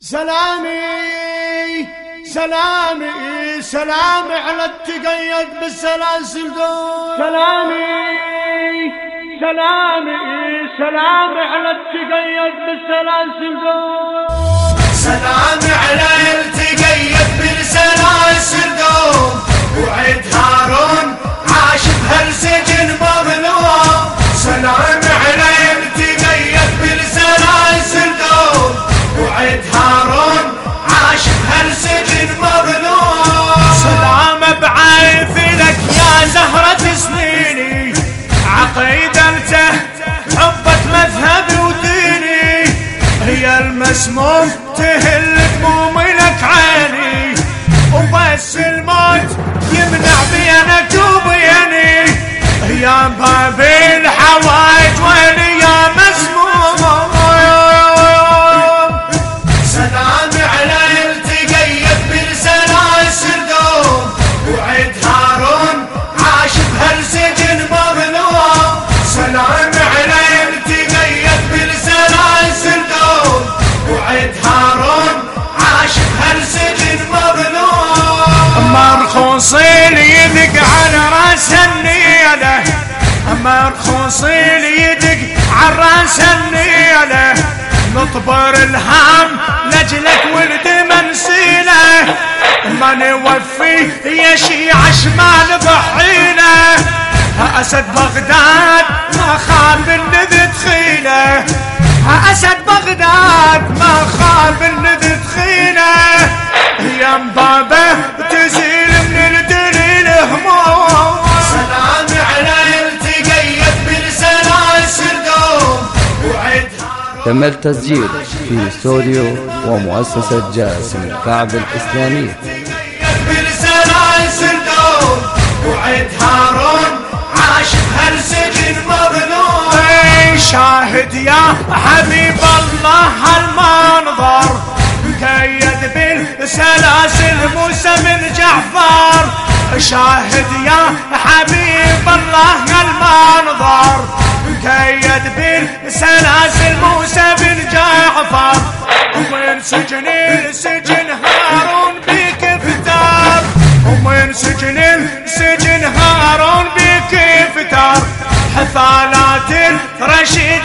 سلامي سلامي سلامي على التقيد بالسلاسل دول. سلامي سلامي سلامي على التقيد بالسلاسل دول. سلامي على التقيد بالسلاسل دول. هارون عاش بهالسجن مظلوم. سلام بعيثلك يا زهرة سنيني. عقيدته حبك مذهبي وديني هي المسموم تهل النيله نطبر الهام نجلك ولد منسيله ما نوفي يا شيعة شمال بحيله أسد بغداد ما خاب النذ تخيله أسد بغداد ما خاب النذ تم التسجيل في استوديو ومؤسسة جاسم الكعب الإسلامية دوم وعد هارون عاش بهالسجن مظلوم شاهد يا حبيب الله هالمنظر مقيد بالسلاسل موسى بن جعفر. شاهد يا حبيب الله هالمنظر سجن السجن هارون بك فتار ومن سجن السجن هارون بك فتار حثالات رشيد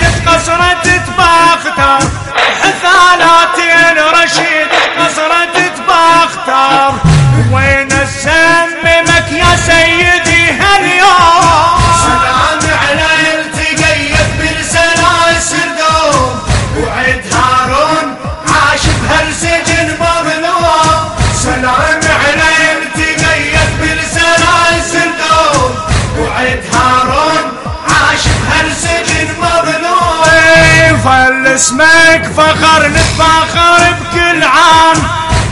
فل اسمك فخر نتفاخر بكل عام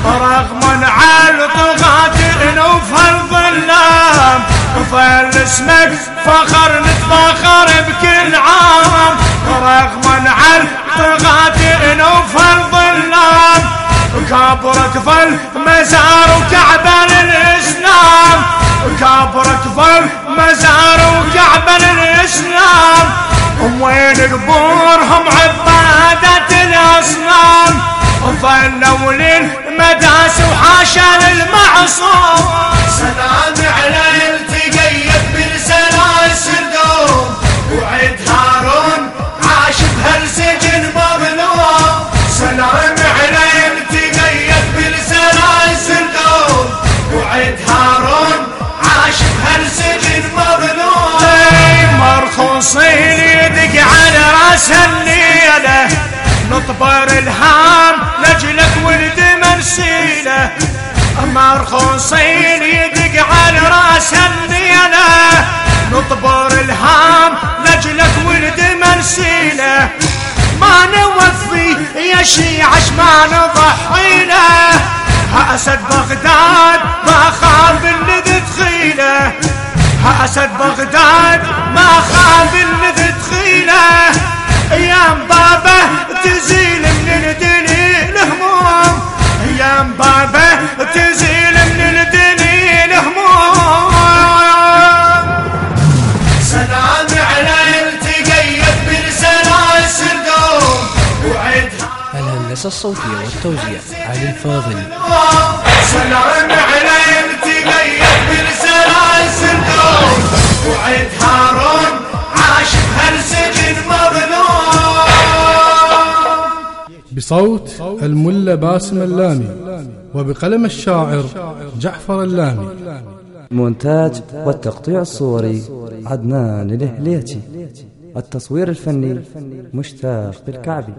رغم على طغاة انوف هالظلام فل اسمك فخر نتفاخر بكل عام رغم على طغاة انوف هالظلام كابرك ظل مزار وكعبة للإسلام. كابرك ظل مزار وكعبة للإسلام. وين قبورهم عبادة الأصنام ظلوا للمداس وحاشا للمعصوم سلامي على التقيد بالسلاسل دوم وعد هارون عاش بهالسجن مظلوم. سلامي على التقيد بالسلاسل دوم وعد هارون عاش بهالسجن مظلوم. مرخوصين يدق على رأس الليلة نطبر الهام لجلك ولد منسيلة مرخوصين يدق على رأس الليلة نطبر الهام لجلك ولد منسيلة ما نوفي يا شيعة ما نضحيله. أسد بغداد ما خاب اللي تخيله أسد بغداد ما خاب اللي الهندسة الصوتية والتوزيع. علي الفاضل. سلام علي تقيد بالسلاسل وعد هارون عاش بهالسجن مظلوم بصوت الملا باسم اللامي وبقلم الشاعر جعفر اللامي. مونتاج والتقطيع الصوري عدنان الهليتي التصوير الفني مشتاق بالكعبي